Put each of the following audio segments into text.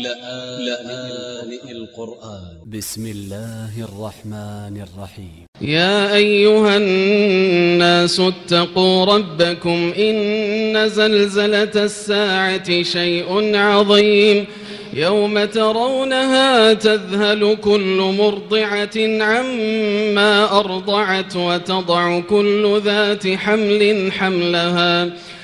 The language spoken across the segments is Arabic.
لآن القرآن. ب س م الله الرحمن الرحيم. يا أيها الناس اتقوا ربكم إن زلزلة الساعة شيء عظيم. يوم ترونها تذهل كل مرضعة عما أرضعت وتضع كل ذات حمل حملها.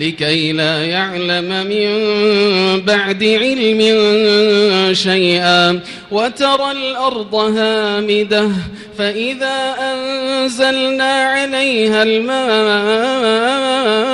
لكي لا يعلم من بعد علم شيئا وترى الأرض هامدة فإذا أنزلنا عليها الماء